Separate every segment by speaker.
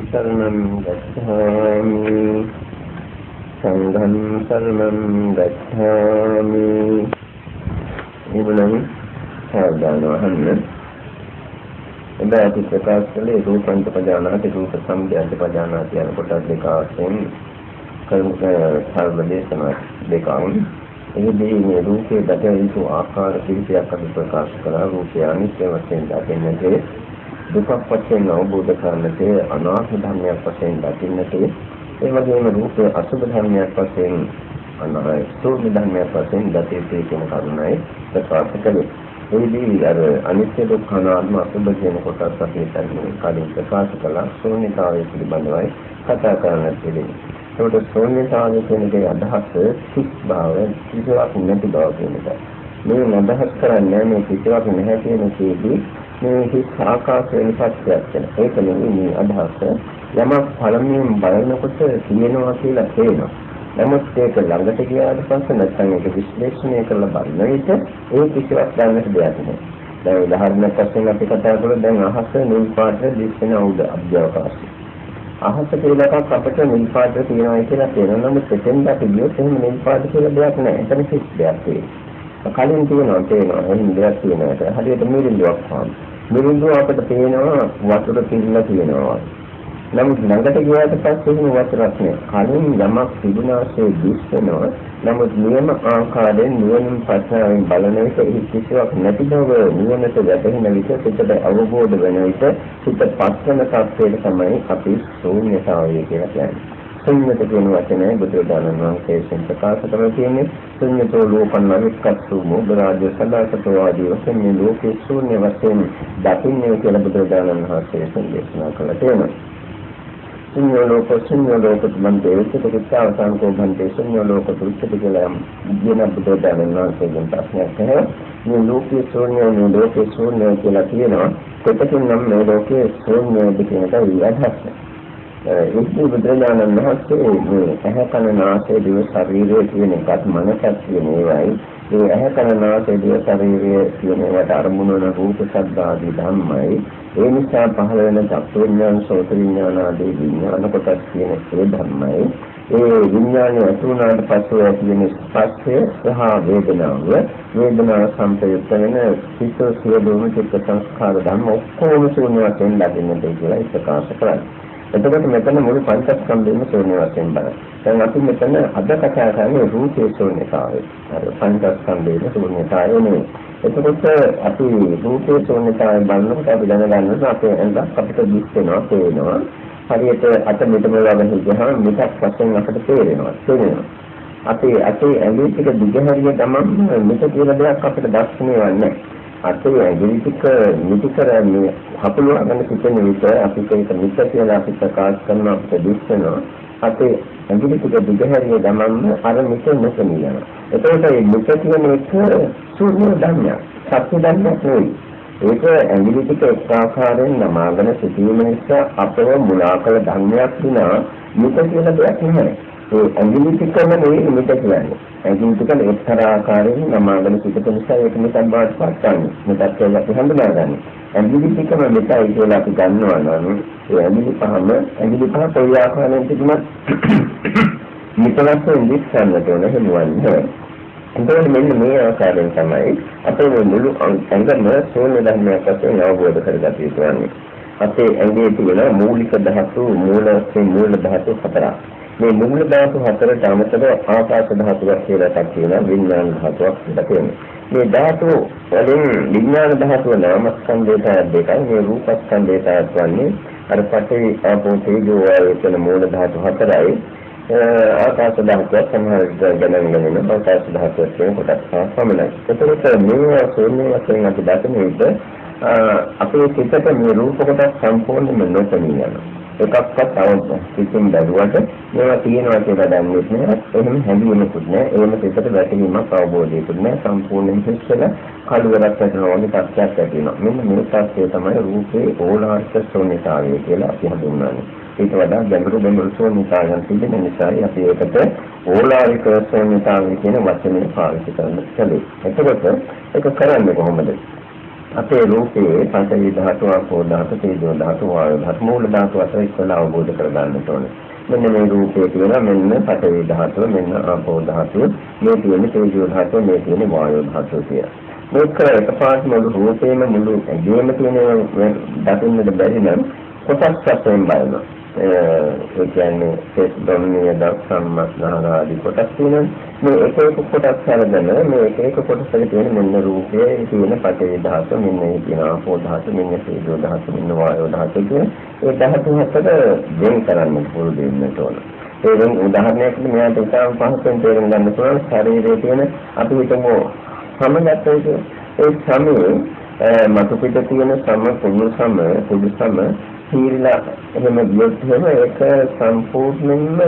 Speaker 1: शरणं गच्छामि සංඝං සරණං ගච්ඡාමි ඉබුණන් සාවධාන වහන්න එබැයි අපි ප්‍රකාශ කළේ රූපන්ත පජානාති රූප සම්භයන්ත පජානාති යන කොටස් දෙක වශයෙන් කර්ම සර්වදේශන දෙකන් එහිදී මේ රූපේ දත යුතු ආකාර කිහිපයක් අපි ප්‍රකාශ කළා රූපය අනිත්‍ය වශයෙන් දකින්නට දුකක් වශයෙන් අවබෝධ කරන්නට අනාත්ම ධර්මයක් වශයෙන් දකින්නට ඒ වගේම රූපය අසුභ ධර්මයක් වශයෙන් අනායි සෝම ධර්මයක් වශයෙන් දතේ කියන කරුණයි ප්‍රකාශ කළේ. එහිදී අර අනිත්‍ය දුක්ඛ අනාත්ම අසුභ කියන කොටස් අපි හිතන්නේ කලින් ප්‍රකාශ කළා ශූන්‍යතාවය පිළිබඳවයි කතා කරන්න පිළිගන්නේ. ඒකට ශූන්‍යතාවය කියන එකේ අදහස සිත් භාව කිසිවක් නැති බව කියන එක. මේ අදහස් කරන්නේ මේ කිසිවක් නැහැ කියන එකේදී මේ හිස් ආකාශ වෙන සත්‍යයක් වෙන. ඒක නෙවෙයි මේ අදහස. යමක් පළමුවෙන් බලනකොට තියෙනවා කියලා තේරෙනවා. නමුත් ඒක ළඟට ගියාට පස්සේ නැත්නම් ඒක විශ්ලේෂණය කරලා බලන විට ඒ කිසිවක් ගන්නට දෙයක් නෑ. දැන් උදාහරණයක් වශයෙන් අපි කතා කළොත් දැන් අහස නිල් පාට දිස්සෙන උඩ අභ්‍යවකාශය. අහස කියලා එකක් අපිට නිල් පාට තියෙනවා කියලා තේරෙනවා. නමුත් එතෙන්ද අපි ගියොත් එහෙම නිල් පාට කියලා දෙයක් නෑ. එතන කිසි දෙයක් තියෙනවා. කලින් තියෙනවා තේරෙනවා. එහෙම දෙයක් තියෙනවා. හරියට මිරිඳුවක් වහම. මිරිඳුව අපිට පේනවා වතුර පිරලා තියෙනවා. නමුත් ළඟට ගියාට පස්සේ එහෙම වතුරක් නෑ. කලින් යමක් තිබුණාසේ දිස්සනවා. නමුත් නියම ආකාරයෙන් නුවණින් පස්සාවෙන් බලන විට ඒ කිසිවක් නැති බව නුවණට වැටහෙන විට සිතට අවබෝධ වෙන විට සිත පස්සන තත්ත්වයට තමයි අපි ශූන්‍යතාවය කියලා කියන්නේ. ශුන්‍යත කියන වචනය බුදුරජාණන් වහන්සේ විසින් ප්‍රකාශ කරලා තියෙන්නේ ශුන්‍යතෝ ලෝකං අවික්කස්සු මොග්ගරාජ සදාසතෝ ආදී වශයෙන් මේ ලෝකේ ශූන්‍ය වශයෙන් දකින්නේ කියලා බුදුරජාණන් වහන්සේ දේශනා කළා තියෙනවා. ශුන්‍ය ලෝක ශුන්‍ය ලෝක බන්තේ උච්චිත අවසාන කෝ බන්තේ ශුන්‍ය ලෝක උච්චිත කියලා කියන බුදුදහමෙන් වාසයෙන් ප්‍රශ්නයක් නැහැ මේ ලෝකයේ ශූන්‍ය මේ ලෝකයේ ශූන්‍ය කියලා කියනවා. කොටකින් නම් මේ ලෝකයේ ශූන්‍යද කියන එක අදහස්. ඒකේ බුදුරජාණන් වහන්සේ මේ ඇහැ කන නාසය දිව ශරීරය කියන එකත් මනසත් කියන ඒවායි ඒ ඇහැ කන නාසය දිව ශරීරය කියන ඒවාට අරමුණු වන රූප ශබ්ද ආදී ධම්මයි ඒ නිසා පහළ වෙන චක්ක විඥාන, සෝත විඥාන ආදී විඥාන කොටස් කියන ඒ ධර්මයි. ඒ විඥානය අතුණාට පස්සේ ඇති වෙන ස්පර්ශය සහ වේදනාව, වේදනාව සම්ප්‍රයුක්ත වෙන සිත සියලුම චිත්ත සංස්කාර ධර්ම ඔක්කොම ශූන්‍ය වශයෙන් ලැබෙන්නට කියලා ප්‍රකාශ කරන්නේ. එතකොට මෙතන මුළු පංචස්කන්ධයම ශූන්‍ය වශයෙන් බලන්න. දැන් අපි මෙතන අද කතා කරන්නේ රූපේ ශූන්‍යතාවය. අර පංචස්කන්ධයේ ශූන්‍යතාවය නෙවෙයි. එතකොට අපි රූපේ ශූන්‍යතාවය බලනකොට අපි දැනගන්නවා අපේ ඇඟක් අපිට දිස් වෙනවා, පේනවා. හරියට අත මෙතන වගේ හිතහම මිසක් වශයෙන් අපිට තේරෙනවා. තේරෙනවා. අපේ අතේ ඇඟේ ටික දිගහැරිය ගමන් මෙත කියලා දෙයක් අපිට දැක්කේ නැහැ. අතේ ඇඟිලි ටික නිති කරන්නේ හපුලවගෙන සිටින විට අපි ඒක මිස කියලා අපි ප්‍රකාශ කරන අපිට දිස්සනවා අතේ ඇඟිලි ටික දිගහැරිය ගමන්ම අර මිස නැසෙන යනවා එතකොට මේ මිස කියන එක ශූන්‍ය ධර්මයක් සත්‍ය ධර්මයක් නෙවෙයි. ඒක ඇඟිලි ටික එක් ආකාරයෙන් නමාගෙන සිටීම නිසා අපව මුලා කළ ධර්මයක් විනා මිස කියලා දෙයක් නැහැ. ඒ ඇඟිලි ටිකම නෙවෙයි මෙතන කියන්නේ. ඇඟිලි ටික එක්තරා ආකාරයෙන් නමාගෙන සිට නිසා ඒක මෙතන බාට පස්සන්නේ. මෙතත් කියලා අපි හඳුනාගන්නේ. ඇඟිලි ටිකම මෙතයි කියලා අපි ගන්නවා නම් ඒ ඇඟිලි පහම ඇඟිලි පහ කොයි ආකාරයෙන් තිබුණත් මෙතනත් ඉඳිස්සන්නට ඕන හෙළුවන්නේ. එතකොට මෙන්න මේ ආකාරයෙන් තමයි අපේ මුළු ඇඟම සෝල ධර්මයක් වශයෙන් අවබෝධ කරගත යුතු වන්නේ. අපේ ඇඟේ තියෙන මූලික ධාතු මූල වශයෙන් මූල ධාතු හතරක්. මේ මූල ධාතු හතරට අමතරව ආකාශ ධාතුවක් කියලා එකක් තියෙනවා විඥාන ධාතුවක් කියලා කියනවා. මේ ධාතු වලින් විඥාන ධාතුව නාමස්කන්ධයට දෙකයි මේ රූපස්කන්ධයට වන්නේ අර පඨවි ආපෝ තේජෝ වායු කියන මූල ධාතු හතරයි. ආකාශ ධාතුව සමහර ගණන් ගන්න ආකාශ ධාතුව කියන කොටස් පමණයි. ඒතරත් මේ ශූන්‍ය වශයෙන් අපි දකින විට අපේ සිතට මේ රූප කොටස් සම්පූර්ණයෙන්ම නොපෙනී යනවා. එකක්වත් අවශ්‍ය කිසිම බැලුවට මේවා තියෙනවා කියලා දන්නේ නැහැ. එහෙම හැඟීමකුත් නැහැ. එහෙම සිතට වැටහීමක් අවබෝධයකුත් නැහැ. සම්පූර්ණයෙන් හිස්සල කලවරක් වෙනවා වගේ තත්ත්වයක් ඇති වෙනවා. මෙන්න මේ තත්ත්වය තමයි රූපේ ඕලාරික ශූන්‍යතාවය කියලා අපි හඳුන්වන්නේ. ඊට වඩා ගැඹුරු ගැඹුරු ශූන්‍යතාවයන් තිබෙන නිසා අපි ඒකට ඕලාරික ශූන්‍යතාවය කියන වචනේ පාවිච්චි කරන්න කැමතියි. එතකොට ඒක කරන්නේ කොහොමද? අපේ රූපේ පංචවි ධාතු ආපෝ ධාතු තේජෝ ධාතු වායු ධාතු මූල ධාතු අතර ඉස්සලා අවබෝධ කරගන්න ඕනේ. මෙන්න මේ රූපේ තියෙනවා මෙන්න පඨවි ධාතුව මෙන්න ආපෝ ධාතුව මේ තියෙන තේජෝ ධාතුව මේ තියෙන වායෝ ධාතුව කියලා. මේක එකපාරටම රූපේම මුළු ඇඟේම තියෙන දකින්නට බැරි නම් කොටස් වශයෙන් බලනවා. ඒ කියන්නේ සෙත් ධම්මිය දක්සම්මස්නාන ආදී කොටස් තියෙනවා. මේ එක එක කොටස් අරගෙන මේ එක එක කොටසක තියෙන මෙන්න රූපයේ තියෙන පඨවි ධාතුව මෙන්න ඒ තියෙන ආපෝ ධාතුව මෙන්න තේජෝ ධාතුව මෙන්න වායෝ ධාතුව කියන ඒ ධාතු හතර වෙන් කරන්න පුරුදු වෙන්න ඕන. ඒ වෙන උදාහරණයකට මෙයාට ඉතාම පහසුවෙන් තේරුම් ගන්න පුළුවන් ශරීරයේ තියෙන අපි හිතමු සමගතයේ ඒ සමයේ මතු පිට තියෙන සම කුණු සම කුඩු සම හීරලා එහෙම ගියොත් එහෙම ඒක සම්පූර්ණයෙන්ම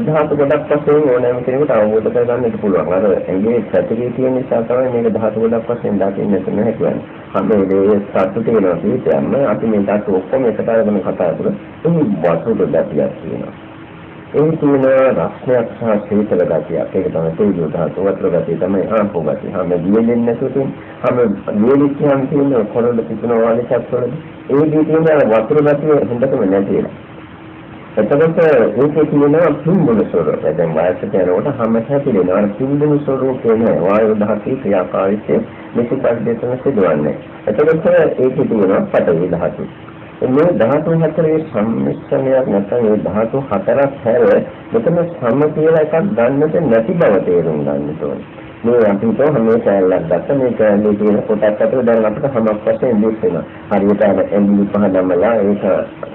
Speaker 1: ධාතු ගොඩක් වශයෙන් ඕනෑම කෙනෙකුට අවබෝධ කරගන්නට පුළුවන්. අර ඇඟේ පැතිරී තියෙන නිසා තමයි මේක ධාතු ගොඩක් වශයෙන් දකින්නට නැහැ කියන්නේ. හැබැයි මේ සත්‍ය තියෙනවා කියන්න අපි මේ ධාතු ඔක්කොම එකට අරගෙන කතා කරලා එහි වස්තු දෙකක් තියෙනවා. ඒ කියන රස්නයක් සහ සීතල ගතියක්. ඒක තමයි තේජෝ ධාතු. වතුර ගතිය තමයි ආපෝ ගතිය. හැම දිවෙන්නේ නැතුව හැම දිවෙලිච්චයන් තියෙන කොරළ පිටනවා වගේ සත්වල ඒ දී තියෙන වතුර ගතිය හොඳටම නැති වෙනවා. එතකොට ඒකේ තියෙන පින්බුන ස්වරූපය. දැන් වයසට යනකොට හැම හැපිලෙනවා අර පින්බුන ස්වරූපේ නෑ. වායු දහසේ ක්‍රියාකාරීත්වය. මෙසිපත් දෙතන සිදුවන්නේ. එතකොට ඒකේ තියෙන පටවි ධාතු මේ ධාතු හතරේ සම්මිශ්‍රණයක් නැත්නම් මේ ධාතු හතරක් හැර මෙතන සම කියලා එකක් ගන්නට නැති බව තේරුම් ගන්න ඕනේ මේ අපිට හැම කැලලක් ගත්ත මේ කැලේ තියෙන කොටස් අතර දැන් අපිට හැමක් වශයෙන් දිස් වෙනවා. හරියට අර එම්බි පහ දමලා ඒක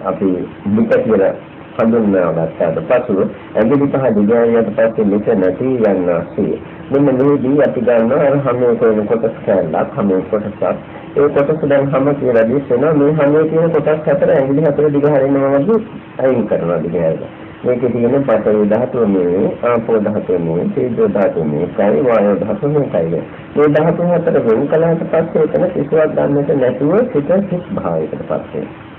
Speaker 1: අපි පිට කියලා හඳුන්වනවා ගත්තාට පසු ඇඟිලි පහ දිගාරියට පස්සේ මෙත නැති යන්නාසේ මෙන්න මේදී අපි ගන්නවා අර හැම එකේම කොටස් කැලලක් හැම කොටසක් ඒ කොටස දැන් හැම කියලා දිස්සනවා මේ හැම තියෙන කොටස් හතර ඇඟිලි හතර දිගාරිනවා වගේ අයින් කරනවා දිගාරිනවා මේකේ තියෙන පඨවි ධාතුව මේ ආපෝ ධාතුව මේ තේජෝ ධාතුව මේ කයි වායෝ ධාතුව මේ කයි. මේ ධාතු හතර වෙන් කළාට පස්සේ එතන කිසිවක් ගන්නට නැතුව සිත සිත් භාවයකට පත් වෙනවා.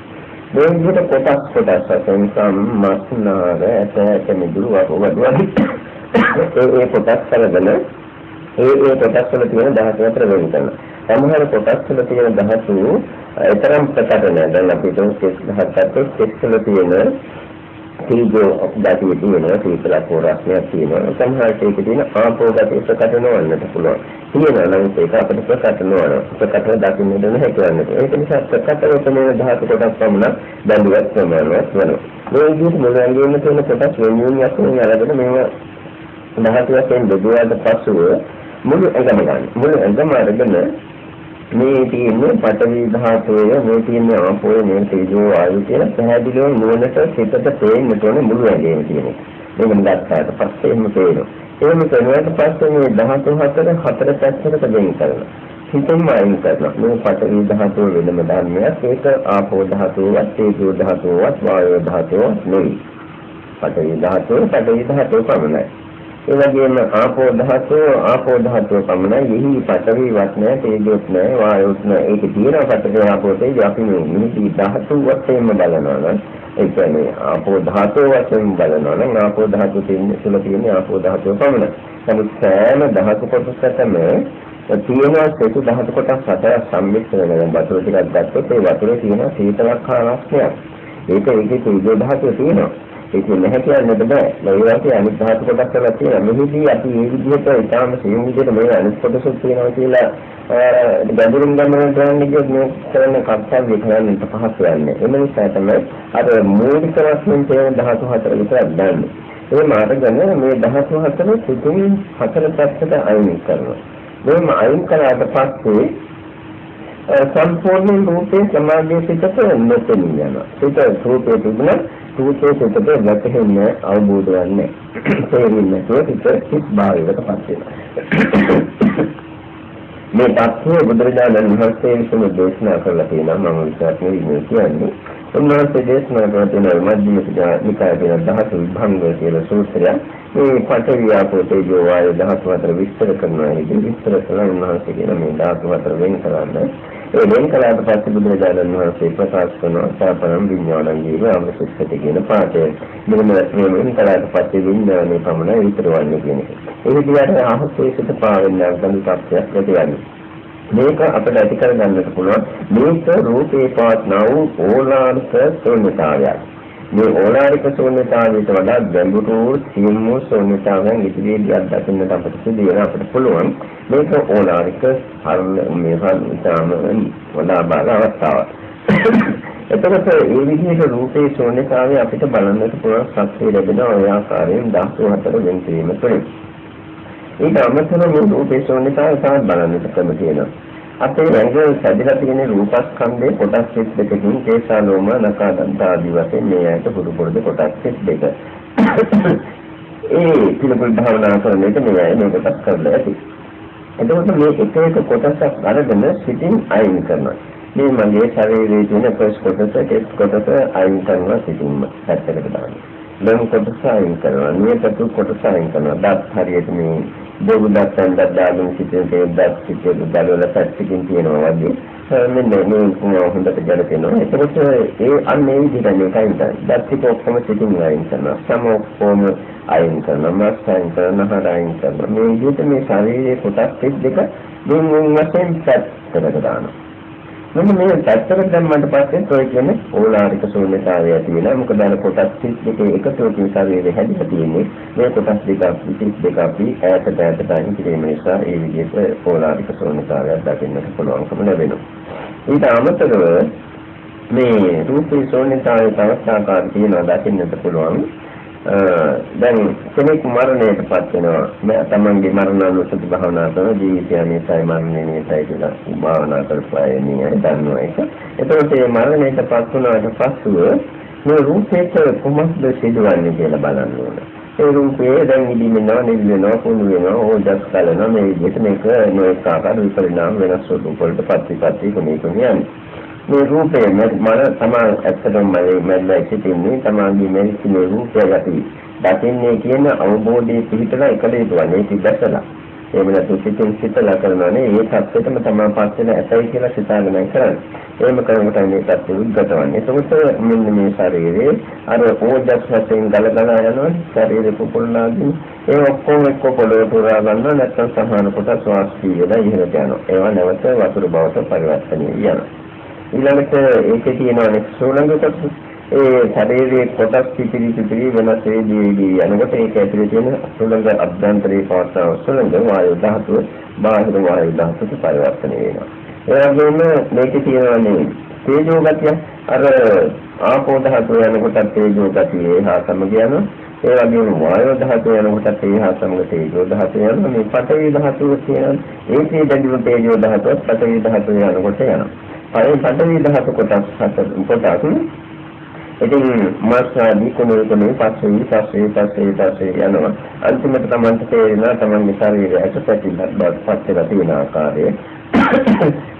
Speaker 1: මේ විදිහට කොටස් කොටස් වශයෙන් සම්මස්නාර ඇට ඇට මිදුළු වගේ ඒ ඒ කොටස් කරගෙන ඒ ඒ කොටස් වල තියෙන ධාතු අතර වෙන් කරනවා. සමහර කොටස් වල තියෙන ධාතු ඊතරම් ප්‍රකට නැහැ. දැන් අපි හිතමු 37 කෙස් වල තියෙන තීජෝ ගතිය තියෙනවා සීතල පොරස්නයක් තියෙනවා. සමහරට ඒක තියෙන ආපෝ ගතිය ප්‍රකට නොවන්නට පුළුවන්. තියෙනවා නම් ඒක අපිට ප්‍රකට නොවන ප්‍රකට දකින්න දෙන හැකියාවක් ඒක නිසා ප්‍රකටව තියෙන ධාතු කොටස් පමණ බැඳුවත් ප්‍රමාණවත් වෙනවා. මේ විදිහට මුලංගෙන්න තියෙන කොටස් වෙනින් යකින් අරගෙන මේවා ධාතු වශයෙන් බෙදුවාට පසුව මුළු ඇඟම ගන්න. මුළු ඇඟම අරගෙන මේ තියෙන්නේ පඨවි ධාතුවේ මේ තියෙන්නේ ආපෝය මේ තේජෝ ආයු කියලා පැහැදිලිව නුවණට සිතට තේින්න තෝරන මුළු ඇඟේම තියෙන. මේක ගත්තාට පස්සේ එහෙම පේනවා. එහෙම කරනකොට පස්සේ මේ ධාතු හතර හතර පැත්තකට වෙන් කරනවා. හිතෙන්ම අයින් කරනවා. මේ පඨවි ධාතුව වෙනම ධර්මයක්. ඒක ආපෝ ධාතුවවත් තේජෝ ධාතුවවත් වායෝ ධාතුවවත් නෙවෙයි. පඨවි ධාතුව පඨවි ධාතුව පමණයි. ඒ වගේම ආපෝ ධාතුව ආපෝ ධාතුව පමණයි. එහි පඨවිවත් නැහැ තේජොත් නැහැ වායොත් නැහැ ඒක තියෙනවා පඨවි ආපෝ තේජෝ අපි මේ මිනිති ධාතු වශයෙන්ම බලනවා නම් ඒ කියන්නේ ආපෝ ධාතුව වශයෙන් බලනවා නම් ආපෝ ධාතුව තියෙන්නේ තුල තියෙන්නේ ආපෝ ධාතුව පමණයි. නමුත් සෑම ධාතු කොටසකම තියෙනවා සේතු ධාතු කොටස් හතර සම්මිශ්‍ර වෙන වතුර ටිකක් ගත්තොත් ඒ වතුරේ තියෙන සීතලක් හාරස්නයක් ඒක ඒකේ තේජෝ ධාතුව තියෙනවා. ඒක නැහැ කියන්නත් බෑ. මේ වාසිය අනිත් ධාතු කොටස් කරලා තියෙනවා. මෙහිදී අපි මේ විදිහට ඊටාම සියුම් විදිහට මේ අනිත් කොටසක් තියෙනවා කියලා ගැඹුරින් ගමන කරන්න ගියොත් මේ කරන කර්තව්‍ය කරන්න පහසු වෙන්නේ. ඒ නිසා තමයි අර මූලික වශයෙන් තියෙන ධාතු හතර විතරක් ගන්න. ඒ මාර්ගගෙන මේ ධාතු හතර සිතුම් හතර පැත්තට අයින් කරනවා. මේම අයින් කළාට පස්සේ සම්පූර්ණ රූපේ සමාධිය සිතට නොපෙනී යනවා. සිත රූපේ තිබුණා රූපේ සිතට වැටහෙන්නේ අවබෝධ වෙන්නේ. තේරෙන්නේ නැතුව සිත සිත් භාවයකට පත් වෙනවා. මේ தත්ත්වය බුදුරජාණන් වහන්සේ විසින් දේශනා කරලා තියෙනවා මම විශ්වාස කියන්නේ. උන්වහන්සේ දේශනා කරන තියෙන මධ්‍යම නිකායේ තියෙන දහතු විභංග කියලා සූත්‍රය මේ පඨවි ආපෝ තේජෝ වායු දහතු අතර විස්තර කරනවා. ඉතින් විස්තර කරලා උන්වහන්සේ කියන මේ ධාතු අතර වෙන් කරන්න. ඒ වෙන් කළාට පස්සේ බුදුරජාණන් වහන්සේ ප්‍රකාශ කරනවා සාපරම් විඥානං ජීව අමසිස්සති කියන පාඩය. මෙන්න මේ වෙන් කළාට පස්සේ විඥානේ පමණයි විතර වන්නේ කියන එක. ඒ විදිහට අහසේ සිට පාවෙන්න ගන්න තත්ත්වයක් ඇති වෙනවා. මේක අපිට ඇති කර ගන්නට පුළුවන් මේක රූපේ පවත්නා වූ ඕලාරික ශූන්‍යතාවයක්. මේ ඕලාරික ශූන්‍යතාවයට වඩා ගැඹුරු සියුම් වූ ශූන්‍යතාවයන් ඉදිරියේදී දකින්නට අපිට සිදු වෙන අපිට පුළුවන් මේක ඕලාරික හරණ මේ හරණ වඩා බල අවස්ථාවක්. එතකොට මේ විදිහට රූපේ ශූන්‍යතාවය අපිට බලන්නට පුළුවන් ශක්තිය ලැබෙන ඔය ආකාරයෙන් 14 වෙන් කිරීම තුළින්. ඊට අමතරව මේ රූපේ ශූන්‍යතාවය තමයි බලන්නට ක්‍රම තියෙනවා. අපේ ඇඟ සැදලා තියෙන රූපස්කන්ධේ කොටස් 32කින් කේශාලෝම නඛා දන්ත ආදී වශයෙන් මේ ඇයට පුරු පුරුදු කොටස් 32. ඒ පිළිපොල් භාවනා කරන එක මේ ඇය මේ කොටස් කරලා ඇති. එතකොට මේ එක එක කොටසක් අරගෙන සිටින් අයින් කරනවා. මේ මගේ ශරීරයේ තියෙන ප්‍රස් කොටස, කෙස් කොටස අයින් කරනවා සිටින්ම පැත්තකට දානවා. ලොම් කොටස අයින් කරනවා. නියතතු කොටස අයින් කරනවා. දත් හරියට මේ බොරු දත්තෙන් දඩාගෙන සිටින තේ දත් සිටින දඩවල පැත්තකින් තියෙනවා වගේ. මෙන්න මේ හොඳට ගැලපෙනවා. ඒකත් ඒ අන්න ඒ විදිහට මේකයි තමයි. දත් ටික ඔක්කොම සිටින් අයින් කරනවා. සම ඔක්කොම අයින් කරනවා. මස් අයින් කරනවා. නහර අයින් කරනවා. මේ විදිහට මේ ශරීරයේ කොටස් දෙක දුන් වශයෙන් පැත්තකට දානවා. මෙන්න මේ පැත්තකට දැම්මට පස්සේ ඔය කියන්නේ ඕලාරික ශූන්‍යතාවය ඇති වෙනවා. මොකද අර කොටස් 32 එකතුවකින් ශරීරය හැදිලා තියෙන්නේ. මේ කොටස් දෙක 32 අපි ඈතට ඈතට අයින් කිරීම නිසා ඒ විදිහට ඕලාරික ශූන්‍යතාවයක් දකින්නට පුළුවන්කම ලැබෙනවා. ඊට අමතරව මේ රූපේ ශූන්‍යතාවයේ තවත් ආකාර තියෙනවා දකින්නට පුළුවන්. දැන් කෙනෙක් මරණයටපත් වෙනවා මම තමන්ගේ මරණානුස්සති භාවනා කරන ජීවිතය මේසයි මරණය මේසයි කියලා භාවනා කරපුවායි නේ දන්නවා ඒක. එතකොට මේ මරණයටපත් වුණාට පස්සුව මේ රූපේට කොහොමද සිදුවන්නේ කියලා බලන්න ඕන. ඒ රූපේ දැන් ඉදිමෙනවා නිල්වෙනවා කුණු වෙනවා ඕජස් කලනවා මේ විදිහට මේක මේක ආකාර විපරිණාම වෙනස් ස්වරූප වලට පත්‍රිපත්‍රි කොනේ කොනේ යන්නේ. මේ රූපේ මන තමා ඇත්තටම මැල්ලයි සිටින්නේ තමාගේ මෙරිසිනේ රූපය ගති දකින්නේ කියන අවබෝධයේ පිහිටලා එකලේ දුවන්නේ තිබැසලා එහෙම නැත්නම් සිතින් සිතලා කරනවානේ ඒ තත්ත්වෙටම තමා පස් වෙන ඇතයි කියලා සිතාගෙන කරන්නේ. එහෙම කරනකොට මේ තත්ත්වෙ උද්ගතවන්නේ එතකොට මෙන්න මේ ශරීරයේ අර ඕජස් වශයෙන් ගලගලා යනවා ශරීරෙ පුපුරනාදී ඒ ඔක්කොම එක්ක පොළොවට උරා ගන්නවා නැත්නම් සහන කොට ශ්වාස පියලා ඉහළට යනවා. ඒවා නැවත වතුර බවට පරිවර්තනය වෙනවා. ඊළඟට ඒකේ තියෙනවානේ සෝලංග කොටස. ඒ ශරීරයේ කොටස් පිටිරි පිටිරි වෙනස් වේදී යනකොට ඒක ඇතුලේ තියෙන සෝලංග අභ්‍යන්තරේ පවත්වන සෝලංග වායු ධාතුව බාහිර වායු ධාතුවට පරිවර්තනය වෙනවා. ඒ වගේම මේකේ තියෙනවානේ තේජෝ ගතිය අර ආපෝ ධාතුව යනකොට තේජෝ ගතිය හා සමග යනවා. ඒ වගේම වායු ධාතුව යනකොට ඒ හා සමග තේජෝ ධාතුව යනවා. මේ පඨවි ධාතුව කියන ඒකේ බැඳුණු තේජෝ ධාතුව පඨවි ධාතුව යනකොට යනවා. පරේ පඩවි දහස කොටස් හතර කොටස්. ඉතින් මාසාදී කොනේ කොනේ පස්සේ පස්සේ පස්සේ පස්සේ යනවා. අන්තිමට තමන්ට තේරෙනවා තමන්ගේ ශරීරය ඇට පැතිලක් බවත් පත් වෙලා තියෙන ආකාරය.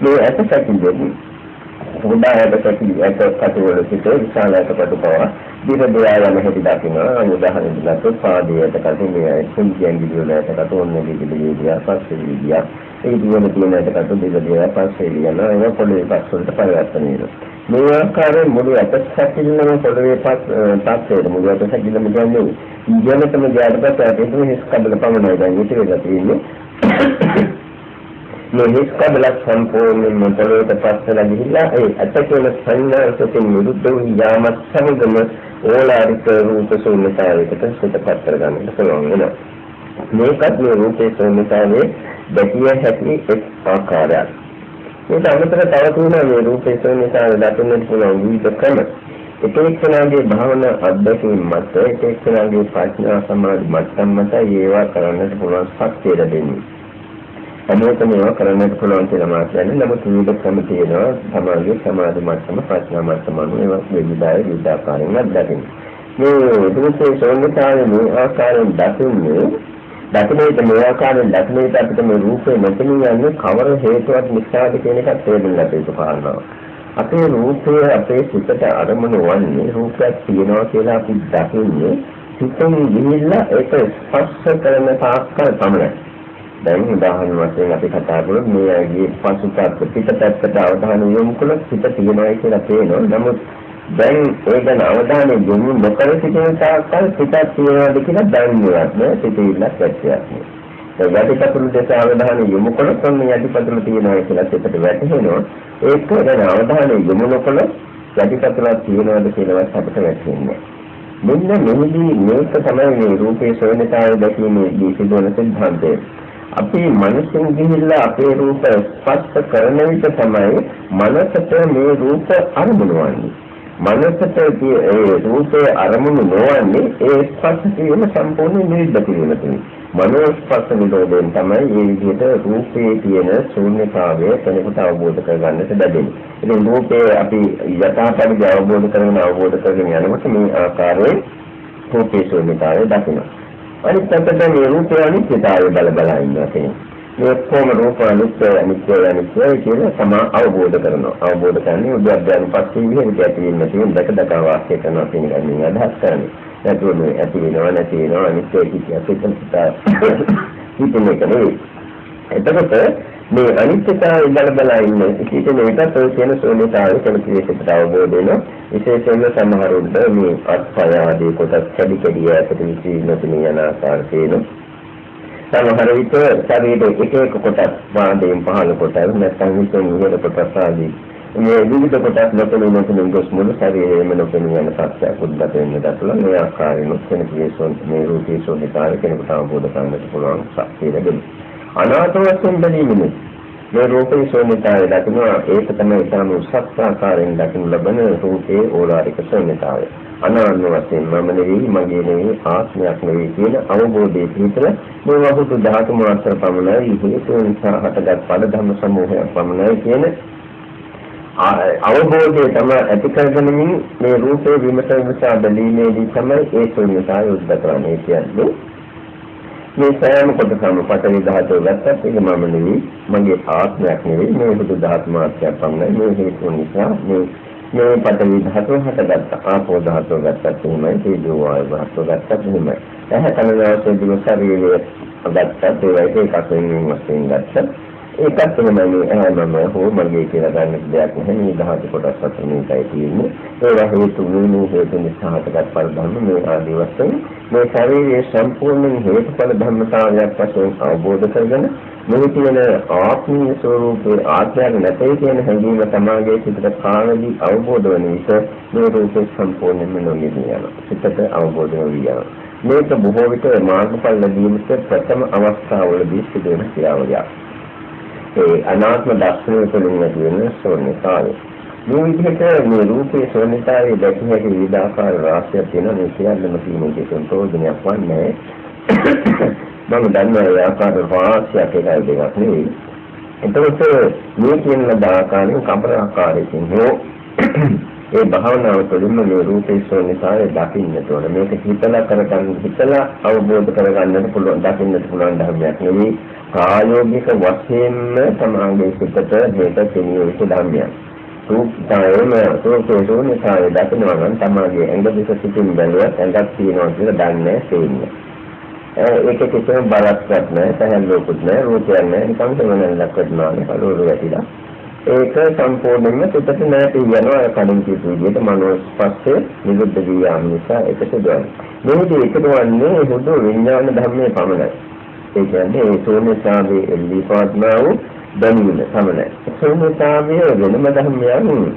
Speaker 1: මේ ඇට පැතිලෙන්නේ උදාහරණයක් පැතිලි ඇට කටවල සිට විශාල ඇට කටු පවා දිර දෙයා යන හැටි දකිනවා. උදාහරණයක් ගත්තොත් පාදයට කටු මේ කුංචි ඇඟිලි වල ඇට කටු ඔන්න දිගට ගියා පස්සේ ගියා ඒ දුවන තියෙන එකට දෙක දෙක පස්සේ යනවා ඒක පොළවේ පස් වලට පරිවර්තනය වෙනවා. මේ ආකාරයෙන් මුළු ඇටසැකිල්ලම පොළවේ පස් තාත්තේ මුළු ඇටසැකිල්ලම කියන්නේ ඉගෙනටම ගියාට පස්සේ ඒක හිස් කඩල පමණයි දැන් ඉතිරි වෙලා තියෙන්නේ. මේ හිස් කඩල සම්පූර්ණයෙන්ම පොළවට පස්සලා ගිහිල්ලා ඒ ඇටකේල සංඥාසකින් විරුද්ධ වූ යාමත් සමගම ඕලාරික රූප ශූන්‍යතාවයකට සිතපත් කරගන්නට පුළුවන් වෙනවා. මේකත් මේ රූපේ ශූන්‍යතාවයේ දැකිය හැකි එක් ආකාරයක්. මේක අමතර තව තුනක් මේ රූපේ ශූන්‍යතාවය දකින්නට පුළුවන් විවිධ ක්‍රම. එක එක්කෙනාගේ භාවනා අත්දැකීම් මත එක එක්කෙනාගේ ප්‍රඥා සමාධි මට්ටම් මත ඒවා කරන්නට පුළුවන් ශක්තිය ලැබෙන්නේ. හැමෝටම ඒවා කරන්නට පුළුවන් කියලා මා කියන්නේ. නමුත් විවිධ ක්‍රම තියෙනවා. සමාධි සමාධි මට්ටම ප්‍රඥා මට්ටම අනුව ඒවා විවිධයි විවිධ ආකාරයෙන් අත්දකින්නේ. මේ රූපේ ශූන්‍යතාවය මේ ආකාරයෙන් දකින්නේ දකින්නට මේ ආකාරයෙන් දකින්නට අපිට මේ රූපේ නොපෙනී යන්නේ කවර හේතුවක් නිසාද කියන එකත් තේරුම් ගන්න කාරණාව. අපේ රූපය අපේ සිතට අරමුණු වන්නේ රූපයක් තියෙනවා කියලා අපි දකින්නේ සිතෙන් ගිහිල්ලා ඒක ස්පර්ශ කරන තාක්කල් පමණයි. දැන් උදාහරණ වශයෙන් අපි කතා කරමු මේ ඇගේ පසුපත් පිටපැත්තට අවධානය යොමු කළොත් සිත තියෙනවා කියලා පේනවා. නමුත් දැන් ඒ ගැන අවධානය යොමු නොකර සිටින තාක්කල් සිතක් තියනවාද කියලා දන්නේවත් නෑ සිතෙilla පැත්තයක් නෑ යටිපතුල් දෙස අවධානය යොමු කළොත් ඔන්න යටිපතුල තියෙනවා කියලා සිතට වැටහෙනවා. ඒක ගැන අවධානය යොමු නොකළොත් යටිපතුලක් තියෙනවද කියලාවත් අපිට වැටහෙන්නේ මෙන්න මෙහිදී මේක තමයි මේ රූපේ ශූන්‍යතාවය දැකීමේදී සිදුවන සිද්ධාන්තය. අපි මනසින් ගිහිල්ලා අපේ රූප ස්පර්ශ කරන විට තමයි මනසට මේ රූප අරමුණු වන්නේ. මනසට ඒ රූපේ අරමුණු නොවන්නේ ඒ ස්පර්ශ කිරීම සම්පූර්ණ නිරුද්ධ කිරීම තුනේ. මනෝස්පර්ශ නිරෝධයෙන් තමයි මේ විදිහට රූපේ තියෙන ශූන්‍යතාවය කෙනෙකුට අවබෝධ කරගන්නට ලැබෙන්නේ. ඉතින් රූපේ අපි යථාපරිදි අවබෝධ කරගෙන අවබෝධ කරගෙන යනකොට මේ ආකාරයෙන් රූපේ ශූන්‍යතාවය දකිනවා. අනිත් පැත්තට මේ රූපය අනිත්‍යතාවය බල බල ඉන්නවා කෙනෙක්. මේ කොම රූප අනිත්‍ය අනිත්‍ය අනිත්‍ය කියලා තමා අවබෝධ කරනවා. අවබෝධ කරන්නේ උද්‍යප්පයන් පස්සේ විහෙරට ඇති වෙන තියෙන දැක දැක වාක්‍ය කරනවා කියන එකෙන් අදහස් කරන්නේ. නැතුව මේ ඇති වෙනවා නැති වෙනවා අනිත්‍ය කිසිය පිටත හිතන එක නෙවෙයි. එතකොට මේ අනිත්‍යතාවය බල බල ඉන්නේ ඉතින් මේකට ඔය කියන ශූන්‍යතාවය කියන කීයකට අවබෝධ වෙනවා. විශේෂයෙන්ම සමහරුන්ට මේ අත්පය ආදී කොටස් කැඩි කැඩි ඇතුළත විසින්න තියෙන යන ආකාර තියෙනවා. සමහර විට ශරීරයේ එක එක කොටස් වාදයෙන් පහළ කොටස් නැත්නම් විසින් ඉහළ කොටස් ආදී. මේ විවිධ කොටස් නොපෙනී නොපෙනී ගොස් මුළු ශරීරයේම නොපෙනී යන සත්‍යයක් උද්ගත වෙන්නට පුළුවන් මේ ආකාරයෙන් කෙනෙක් විශ්වන් මේ රූපී සෝදිකාර කෙනෙකුට අවබෝධ කරගන්නට පුළුවන් ශක්තිය ලැබෙනවා. අනාත්ම වශයෙන් බැලීමෙන්. මේ රූපේ ශූන්‍යතාවය දකිනවා ඒක තමයි ඊටම උසස් ආකාරයෙන් දකින්න ලබන රූපේ ඕලාරික ශූන්‍යතාවය. අනාත්ම වශයෙන් මම නෙවෙයි මගේ නෙවෙයි ආත්මයක් නෙවෙයි කියන අවබෝධයේ පිටර මේ වහුතු ධාතු මාත්‍ර පමණයි හේතු නිසා හටගත් පද ධර්ම සමූහයක් පමණයි කියන අවබෝධය තමයි ඇති කරගැනීමෙන් මේ රූපේ විමස විමසා බැලීමේදී තමයි ඒ ශූන්‍යතාවය උද්ගත වන්නේ කියන්නේ මේ සෑම කොටසම පඨවි ධාතුව ගත්තත් ඒක මම නෙවෙයි මගේ ආත්මයක් නෙවෙයි. මේ බුදු ධාතු මාත්‍යයක් පමණයි. මේ හේතු නිසා මේ මේ පඨවි ධාතුව හටගත්ත ආපෝ ධාතුව ගත්තත් එහෙමයි. තේජෝ වායු ධාතුව ගත්තත් එහෙමයි. එහේ කනදාසේ දිව ශරීරයේ ගත්තත් ඒවයි. එකක් වෙනින් වශයෙන් ගත්තත්. ඒකත් එහෙමයි එහෙමම හෝ මගේ කියලා ගන්න දෙයක් නැහැ. මේ ධාතු කොටස් අතර මේකයි තියෙන්නේ. ඒවා හේතු වුණු හේතු නිසා හටගත් පරිධර්ම මේ ආදී වශයෙන් මේ ශරීරයේ සම්පූර්ණ හේතුඵල ධර්මතාවයක් වශයෙන් අවබෝධ කරගෙන මේ තියෙන ආත්මීය ස්වરૂපේ ආත්මයක් නැtei කියන හැඟීම තමාගේ සිතට කාණදී අවබෝධ වන විට මේ රූපේ සම්පූර්ණයෙන්ම නොනිදී යනවා සිතට අවබෝධ වෙනවා යනවා මේක බොහෝ විට මාර්ගඵල ලැබීමට ප්‍රථම අවස්ථාවවලදී සිදුවෙන ක්‍රියාවලියක්. ඒ අනාත්ම දර්ශනය තුළින් ඇති වෙන ශූන්‍යතාවය. මේ විදිහට මේ රූපේ ශූන්‍යතාවය දැකිය හැකි විවිධාකාර රාශියක් තියෙනවා මේ සියල්ලම තියෙන කිසිම ප්‍රයෝජනයක් වන්නේ මම දන්නා ඒ ආකාර රාශියක් එකයි දෙකක් නෙවෙයි. එතකොට මේ කියන දාකාරයෙන් කම්පන ආකාරයකින් හෝ ඒ භාවනාව තුළින්ම මේ රූපේ ශූන්‍යතාවය දකින්නට ඕන. මේක හිතලා කරගන්න හිතලා අවබෝධ කරගන්නට පුළුවන් දකින්නට පුළුවන් ධර්මයක් නෙවෙයි. ප්‍රායෝගික වශයෙන්ම තමාගේ සිතට මේක තේනිය යුතු ධර්මයක්. රූපයම රූපේ ශූන්‍යතාවය දකිනවා නම් තමාගේ ඇඟ දෙක සිටින් බැලුවත් ඇඟක් තියෙනවා කියලා දන්නේ තේින්නේ. ඒක කිසිම බලස්වත් නැහැ, සැහැල්ලුවකුත් නැහැ, රූපයක් නැහැ, නිකන් සමනලක් වටනවා නේ, කලෝරු වැටිලා. ඒක සම්පූර්ණයෙන්ම සිතට නැති යනවා කලින් කියපු විදිහට මනෝස්පස්සේ නිරුද්ධ වී යාම නිසා ඒක සිදුවනවා. මේක එකතුවන්නේ හුදු විඥාන ධර්මයේ පමණයි. ඒ කියන්නේ ඒ ශූන්‍යතාවයේ එල්ලී පවත්නා වූ දැනීම සමනයි. ශූන්‍යතාවයේ වෙනම ධර්මයක්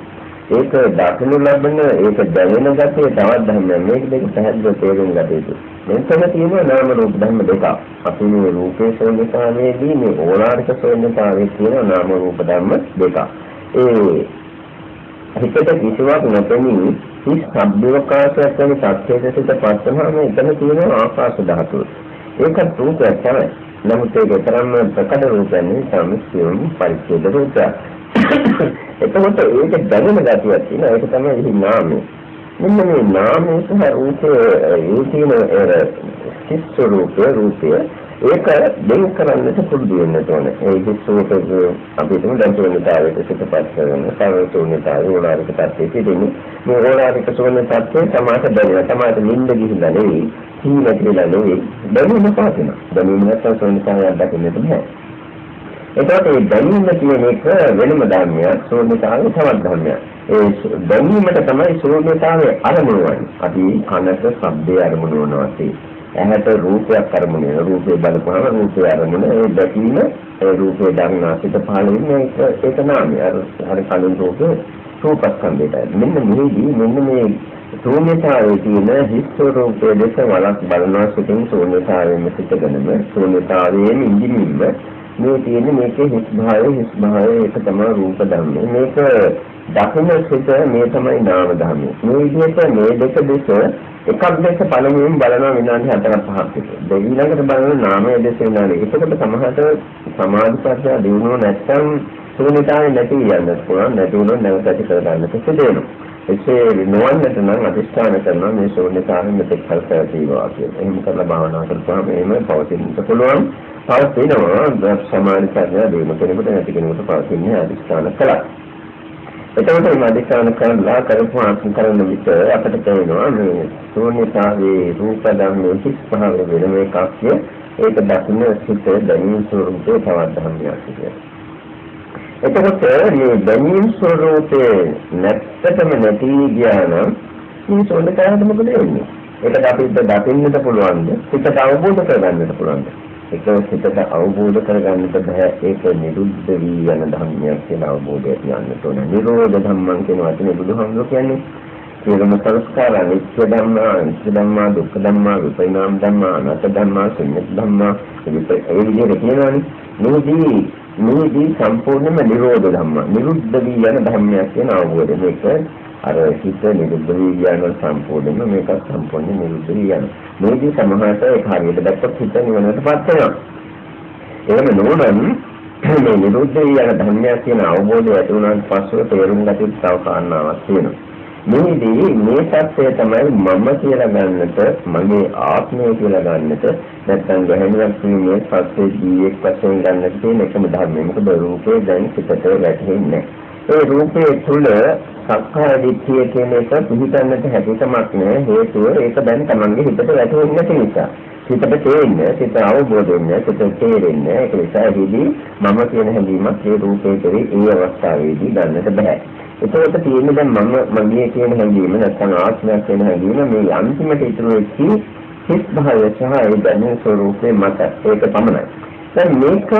Speaker 1: ඒක දකිනු ලබන ඒක දැනෙන ගැටේ තවත් ධර්මයක්. මේක දෙක පැහැදිලිව තේරුම් ගත යුතුයි. මෙතන තියෙන නාම රූප ධර්ම දෙකක්. අපි මේ රූපේ ශූන්‍යතාවයේදී මේ ඕලාරික ශූන්‍යතාවයේ තියෙන නාම රූප ධර්ම දෙකක්. ඒ හිතට කිසිවක් නොපෙනී හිස් සබ්බවකාශයක් වෙන සත්‍යයට සිට පස්සනම එතන තියෙන ආකාශ ධාතුව. ඒකත් රූපයක් තමයි. නමුත් ඒක තරම්ම ප්‍රකට රූපයක් නෙවෙයි සම්සියුම් පරිච්ඡේද රූපයක්. එතකොට ඒක දැනෙන ගැටියක් තියෙනවා. ඒක තමයි එහි නාමය. මෙන්න මේ නාමය සහ රූපයේ ඒ තියෙන ඒ සිත් රූපය රූපය ඒක දෙන් කරන්නට පුරුදු වෙන්න ඕනේ. ඒ කිසිවක අපි හිතමු දැන් සෝනිතාවයට සිතපත් කරන සාරෝතුනිතාවේ ඕලාරික තත්ත්වයේ තියෙන්නේ. මේ ඕලාරික සෝන තත්ත්වයේ සමාත දැනෙන සමාත නිින්ද ගිහිල්ලා නෙවෙයි, සීල කියලා නෙවෙයි, දැනීම පවතින. දැනීම නැත්නම් සෝනිතාවයක් දකින්නට බෑ. එතකොට මේ දැනීම කියන එක වෙනම ධර්මයක්, සෝනිතාවේ තවත් ධර්මයක්. ඒ දැනීමට තමයි සෝනිතාවේ අරමුණ වන්නේ. අපි කනට ශබ්දයේ අරමුණ වනවා ඇහැට රූපයක් අරමුණ වෙන රූපේ බලපුවම රූපේ අරමුණ ඒ දැකීම ඒ රූපේ දන්නා සිත පහළ වෙන එක ඒක නාමය අර අර කලින් රූපේ රූපස්කන්ධයට මෙන්න මෙහිදී මෙන්න මේ ශූන්‍යතාවයේ තියෙන හිස් ස්වરૂපයේ දෙස වලක් බලනවා සිටින් ශූන්‍යතාවයෙන් සිටගෙනම ශූන්‍යතාවයෙන් ඉඳිමින්ම මේ තියෙන මේකේ හිස් භාවය හිස් භාවය ඒක තමයි රූප ධර්මය මේක දකින්න සිට මේ තමයි නාම ධර්මය මේ විදිහට මේ දෙක දෙස එකක් දැක්ක පළමුවෙන් බලනවා විනාඩි 4ක් 5ක් විතර. දෙවිලඟට බලන නාමයේ දෙස විනාඩි. ඒකකට සමහරට සමාධිපත්‍ය දිනුනෝ නැත්තම් ශූන්‍යතාවය නැති යන්නත් පුළුවන්. නැති වුණොත් නැවත ඇති කර ගන්නට සිදුවෙනවා. එසේ නොවන්නට නම් අධිෂ්ඨාන කරනවා මේ ශූන්‍යතාවය මෙතෙක් කල් පැවතීවා කියලා. එහෙම කරලා භාවනා කරපුවාම එහෙම පවතින්නට පුළුවන්. පවතිනවා සමාධිපත්‍ය දිනු කෙනෙකුට නැති කෙනෙකුට පවතින්නේ අධිෂ්ඨාන කළා. එතකොට මේ අධිෂ්ඨාන කරලා කරපු ආත්ම කරන විට අපිට තේරෙනවා මේ ශූන්‍යතාවේ රූප ධර්මයේ සිත් පහළ වෙන මේකක්ය ඒක දකින්න සිත දැනීම ස්වරූපේ තවත් ධර්මයක් කියලා. එතකොට මේ දැනීම ස්වරූපේ නැත්තටම නැති ඥාන මේ ශූන්‍යතාවට මොකද වෙන්නේ? ඒකට අපිට දකින්නට පුළුවන්ද? සිතට අවබෝධ කරගන්නට පුළුවන්ද? ඒක සිතට අවබෝධ කරගන්නට බෑ ඒක නිරුද්ධ වී යන ධර්මයක් කියලා අවබෝධය කියන්නට ඕන. නිරෝධ ධම්මං කියන වචනේ බුදුහාමුදුරු කියන්නේ සියලුම සංස්කාර අනිත්‍ය ධම්මා, අනිත්‍ය ධම්මා, දුක්ඛ ධම්මා, විපරිණාම ධම්මා, අනාත්ම ධම්මා, ශුන්‍ය ධම්මා ඒ විදිහට කියනවානේ. මේදී මේදී සම්පූර්ණයෙන්ම නිරෝධ ධම්මා, නිරුද්ධ වී යන ධර්මයක් කියන අවබෝධය. මේක අර හිත නිරුද්ධ වී යන සම්පූර්ණයෙන්ම මේක සම්පූර්ණ නිරුද්ධ වී යන. මේකේ සමහරට ඒ හරියට දැක්කොත් හිත නිවනටපත් වෙනවා. එහෙම නොවනම් මේ නිරුද්ධ වී යන ධර්මයක් කියන අවබෝධය ඇති වුණාට පස්සේ තේරුම් ගත යුතු තව කාරණාවක් තියෙනවා. මේදී මේ සත්‍යය තමයි මම කියලා ගන්නට මගේ ආත්මය කියලා ගන්නට නැත්නම් ගැහෙනවක් මේ සත්‍යයේ ජීවිත වශයෙන් ගන්නට තියෙන එකම ධර්මය. මොකද රූපේ දැන් පිටට වැටෙන්නේ නැහැ. ඒ රූපයේ තුල සක්කාය දිට්ඨිය කියන එක පිළිගන්නට හැකියාවක් නෑ හේතුව ඒක දැන් Tamange හිතට වැටෙන්නේ නැති නිසා හිතට තේරෙන්නේ හිත අවබෝධ වෙන්නේ හිතට තේරෙන්නේ ඒක නිසා හිදී මම කියන හැඟීමක් ඒ රූපේ කෙරේ ඒ අවස්ථාවේදී ගන්නට බෑ එතකොට තියෙන්නේ දැන් මම මගේ කියන හැඟීම නැත්නම් ආත්මයක් කියන හැඟීම මේ අන්තිමට ඉතුරු වෙච්චි හිස් භාවය සහ ඒ දැනෙන ස්වરૂපේ මත ඒක පමණයි දැන් මේක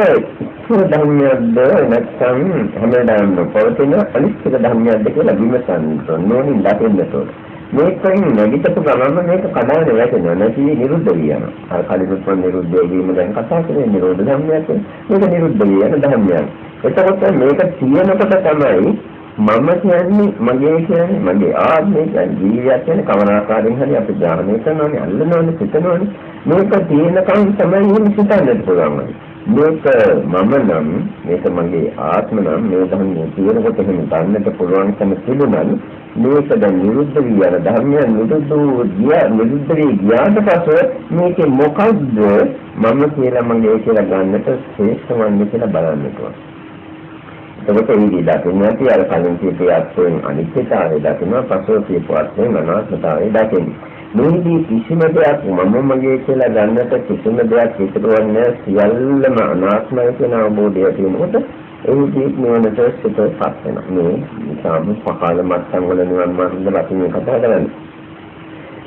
Speaker 1: ඉස්සර ධර්මයක්ද නැත්නම් හැමදාම පවතින අනිත්‍ය ධර්මයක්ද කියලා විමසන්න ඕනේ දකින්න ඕනේ. මේකෙන් නැගිටපු ගමන්ම මේක කඩාගෙන වැටෙනවා නැති නිරුද්ධ වෙනවා. අර කලිනුත් මම නිරුද්ධ වීම ගැන කතා කරේ නිරෝධ ධර්මයක්. මේක නිරුද්ධ වෙන ධර්මයක්. එතකොට මේක තියෙනකොට තමයි මම කියන්නේ මගේ කියන්නේ මගේ ආත්මය කියන්නේ ජීවිතය කියන්නේ කවර ආකාරයෙන් හරි අපි ඥානය කරනවානේ අල්ලනවානේ හිතනවානේ මේක තියෙනකන් තමයි මේ හිතන්නත් පුළුවන්. මේක මම නම් මේක මගේ ආත්ම නම් මේ ධර්මයේ තියෙනකොට එහෙම ගන්නට පුළුවන්කම තිබුණත් මේක දැන් නිරුද්ධ වී යන ධර්මය නිරුද්ධ ගියා නිරුද්ධ වී ගියාට පස්සේ මේකේ මොකද්ද මම කියලා මගේ කියලා ගන්නට ශ්‍රේෂ්ඨ වන්නේ කියලා බලන්න ඕනේ. එතකොට මේ දකින්න ඇති අර කලින් කියපු අත්යෙන් අනිත්‍යතාවය දකින්න පසුව කියපු අත්යෙන් අනාත්මතාවය දකින්න. මේකදී කිසිම දෙයක් මම මගේ කියලා ගන්නට කිසිම දෙයක් ඉතුරුවන්නේ සියල්ලම අනාත්මයි කියන අවබෝධය තියෙනකොට එහිදී නිවනට සිතපත් වෙනවා. මේ සාම පහළ මට්ටම් වල නිවන් මාර්ගය අපි මේ කතා කරන්නේ.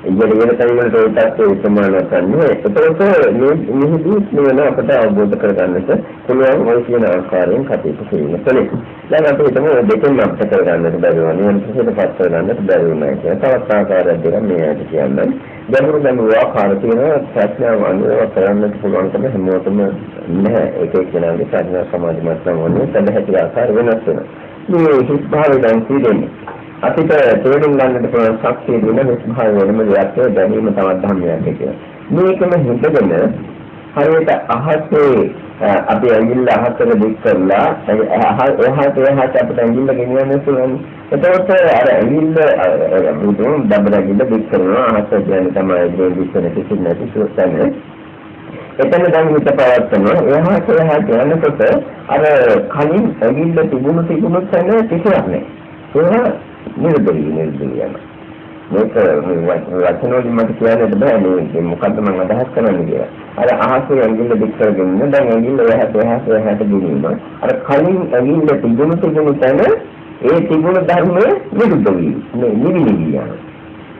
Speaker 1: ඉගෙන ගන්න තැන්වලට ඒ තත්ත්වය සමාන කරන්නේ. ඒකත් මේ මෙහිදී නිවන අපට අවබෝධ කරගන්නට පුළුවන් ඔය කියන ආකාරයෙන් කටයුතු කිරීම තුළින්. දැන් අපි හිතමු දෙකෙන් අපිට කරගන්නට බැරි වුණා. නිවන පිටපත් කරගන්නට බැරි වුණා කියලා. තවත් ආකාරයක් දෙකක් මේ ඇයි කියන්නේ. ගැඹුරු ගැඹුරු ආකාර තියෙන ප්‍රඥාව අනුව කරන්නට පුළුවන්කම හැමෝටම නැහැ. ඒක එක්කෙනාගේ ප්‍රඥා සමාධි මට්ටම වගේ සැලහැටි ආකාර වෙනස් වෙනවා. මේ හිස් භාවයෙන් සිදෙන්නේ අපිට තේරුම් ගන්නට පුළුවන් ශක්තිය දෙන විස්භාව වෙනම දෙයක් දැනීම තවත් ධර්මයක් කියලා. මේකම හිතගෙන හරියට අහසේ අපි ඇඟිල්ල අහතර දික් කරලා එහාට එහාට අපිට ඇඟිල්ල ගෙනියන්න පුළුවන්. එතකොට අර ඇඟිල්ල මුදුන් දබරගිල්ල දික් කරනවා අහස කියන්නේ තමයි ඒ දික් කරන කිසි නැති සුවසන්නේ. එතන දැන් හිත පවත්වනවා එහාට එහාට යනකොට අර කලින් ඇඟිල්ල තිබුණු තිබුණු තැන කිසිවක් නැහැ. නිර්දලී නිර්දලී යනවා. මේක වචන වලින් මට කියන්නට බෑ මේ මොකද්ද මම අදහස් කරන්නේ කියලා. අර අහසේ ඇඟිල්ල දික් කරගෙන දැන් ඇඟිල්ල වැහැට වැහැට වැහැට ගිනින්න. අර කලින් ඇඟිල්ල තිබුණු තිබුණු තැන ඒ තිබුණු ධර්මයේ විරුද්ධ වී මේ නිවිලි යනවා.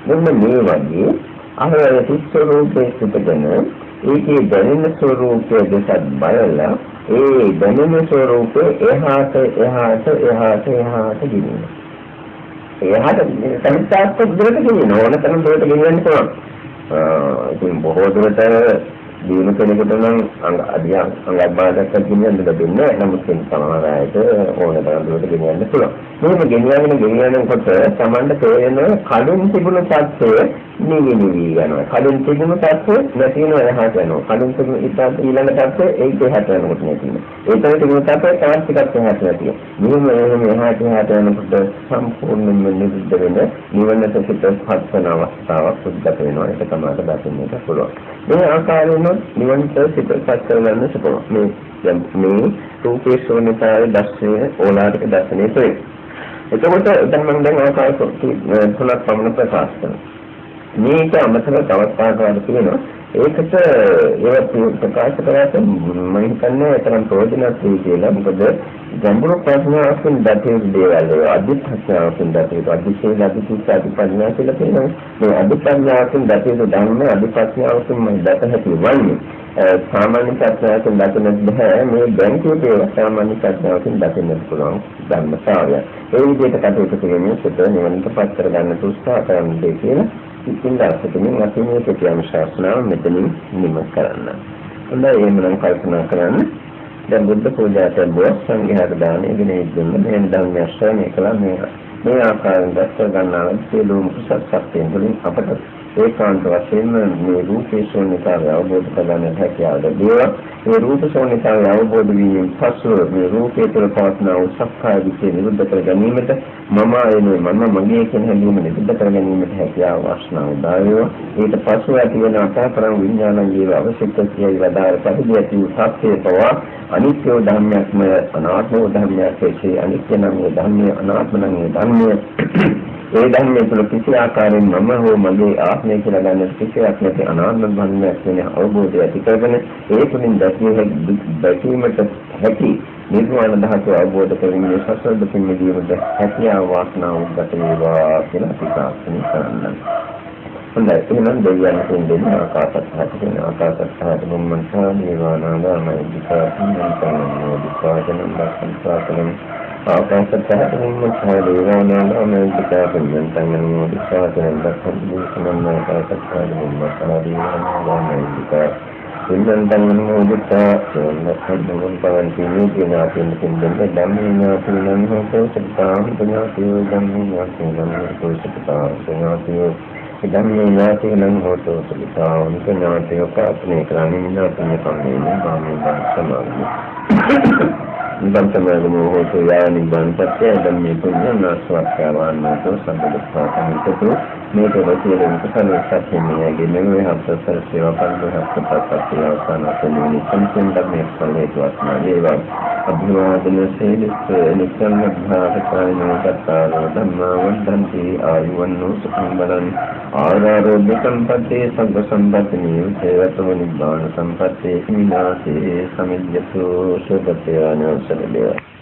Speaker 1: මෙන්න මේ වගේ අර සිස්වරූපයේ සිටගෙන ඒකේ දැනෙන ස්වરૂපයේ දෙසත් බලලා ඒ දැනෙන ස්වરૂපේ එහාට එහාට එහාට එහාට ගිනිනවා. එහාට සමිතාස්ත දුරට ගෙනියන ඕන තරම් දුරට ගෙනියන්න පුළුවන්. ඉතින් බොහෝ දුරට දිනු කෙනෙකුට නම් අංග අධ්‍යය අංග බාධක ගෙනියන්න ලැබෙන්නේ නමුත් සමහර අයට ඕන තරම් දුරට ගෙනියන්න පුළුවන්. මේක ගෙනියගෙන ගෙනියනකොට Tamanට තේරෙන කලින් තිබුණු තත්ත්වය නිවි නිවි යනවා. කලින් තිබුණු තත්ත්වය නැති වෙනවා එහාට යනවා. කලින් තිබුණු ඉතින් ඊළඟ තත්ත්වය ඒක එහාට යනකොට නැති වෙනවා. ඒතර තිබුණු තත්ත්වය තවත් ටිකක් එහාට නැති වෙනවා. නිවම එහාට එහාට යනකොට සම්පූර්ණයෙන්ම නිරුද්ධ වෙන නිවනට සිතපත් වෙන අවස්ථාවක් උද්ගත වෙනවා. ඒක තමයි දකින්නට පුළුවන්. මේ ආකාරයෙන්ම නිවනට සිතපත් කරගන්න පුළුවන්. මේ දැන් මේ රූපේ ශූන්‍යතාවයේ දර්ශනය ඕලාරික දර්ශනය තුළ. එතකොට දැන් මම දැන් ආකාර තුනක් පමණ ප්‍රකාශ කරනවා. මේක අමතරව තවත් ආකාරයක් තියෙනවා. ඒකට ඒවත් ප්‍රකාශ කරාට මම හිතන්නේ තරම් ප්‍රයෝජනවත් වෙයි කියලා. මොකද ගැඹුරු ප්‍රශ්නාවකින් දතේ දේවල් අධිප්‍රඥාවකින් දතේ අධිශේල අධිසුත් අධිපඥා කියලා කියනවා. මේ අධිපඥාවකින් දතේ ධර්ම අධිපඥාවකින් මම දත හැකි වන්නේ. සාමාන්‍ය ප්‍රඥාවකින් දකින්න බෑ මේ දැන් කියපේ සාමාන්‍ය ප්‍රඥාවකින් දකින්න පුළුවන් ධර්මතාවය. ඒ විදිහට කටයුතු කිරීමෙන් සිත නිවනට පත් කරගන්න උත්සාහ කරන්න දෙයි කියලා ඉතින් දැක්කෙමින් අපි මේ ප්‍රතියම් ශාස්ත්‍රාව මෙතනින් නිම කරන්න. හොඳයි එහෙනම් කල්පනා කරන්න. දැන් බුද්ධ පූජාට බොස් සංඝයාට දානෙ ගෙන ඉදුන්න මේ ධර්ම ශ්‍රවණය කළා මේ මේ ආකාරයෙන් දැක්ක ගන්නා සියලුම කුසල සත්‍යයෙන් වලින් අපට ඒකාන්ත වශයෙන්ම මේ රූපේ ශූන්‍යතාවය අවබෝධ කරගන්න හැකියාව ලැබුවා. මේ රූප ශූන්‍යතාවය අවබෝධ වීමෙන් පසු මේ රූපේ තුළ පවත්න උසක්කාය විචේ නිරුද්ධ කර ගැනීමට මම ආයේ මම මගේ කියන හැඟීම නිරුද්ධ කර ගැනීමට හැකියාව වාසනාව උදාවේවා. ඊට පසු ඇති වෙන අසහතරම් විඥානයේ අවශ්‍යකතියයි වදාර පරිදි ඇති වූ සත්‍යය පවා අනිත්‍ය ධර්මයක්ම අනාත්ම ධර්මයක් ඇසේ අනිත්‍ය නම් ධර්මය අනාත්ම නම් ධර්මය ඒ ධර්මයේ තුල කිසි ආකාරයෙන් මම හෝ මගේ ආත්මය කියලා ගන්න කිසියක් නැති අනාත්ම ධර්මයක් වෙන අවබෝධය ඇති කරගෙන ඒ තුලින් දැකීමට හැකි නිර්වාණ ධාතුව අවබෝධ කරගන්නේ සසර දුකින් මිදීමට හැකියාව වාසනාව උද්ගත වේවා කියලා අපි ප්‍රාර්ථනා කරන්න. හොඳයි එහෙනම් දෙවියන් දෙන්න ආකාශත් හතෙන් ආකාශත් හත මොම්මන්තා නිවානාගාමයි විකාශන කරනවා විකාශන ලක්ෂණ ප්‍රාර්ථනා ආකාශත්හතමින් මුඛය දේවානාමෙන්තිකාපඤ්ඤං තංගනෝ දිසාතෙන් දක්ඛන්ති සමන්න ආකාශත්හතමින් මසාදීවානාමෙන්තිකා සින්දන් තංගනෝ දිසා සන්නස්සද්දමන් පවන්ති නීතිනාතින් සින්දන් ධම්මේනාතිනං හෝතෝ සත්තාං පුඤ්ඤාතියෝ ධම්මේනාතිනං හෝතෝ සත්තාං පුඤ්ඤාතියෝ ධම්මේනාතිනං හෝතෝ සත්තාං පුඤ්ඤාතියෝ කාත්මේ කරණිනා පුඤ්ඤ කම්මේන බාමේ සමාධි බන්තමගම හෝතු යානි බන්තත්ය ධම්මේ පුඤ්ඤං ආස්වාක්ඛාවන්නතෝ සම්බුද්ධාසමිතතු මේක රතියෙන් කුසල සත්‍යමයගේ නෙමෙයි. හත්සර සේවා පරිදහස්ත පස්සත් අවසාන තෙමනි සම්සෙන් ධම්මේ සම්මේතවත් වේවා. අභිවාදන සේලිස්ස නිකම් භාවකාරිනෝ කතාරෝ ධම්මා වන්දන්ති ආයුවන්නෝ සුඛං බලං ආරෝග්‍ය සම්පත්තේ සම්ප සම්පත්ති නියුතේවතම නිබ්බාන සම්පත්තේ විනාශේ සමිජ්ජතු සුභතේ අනවසර දේවා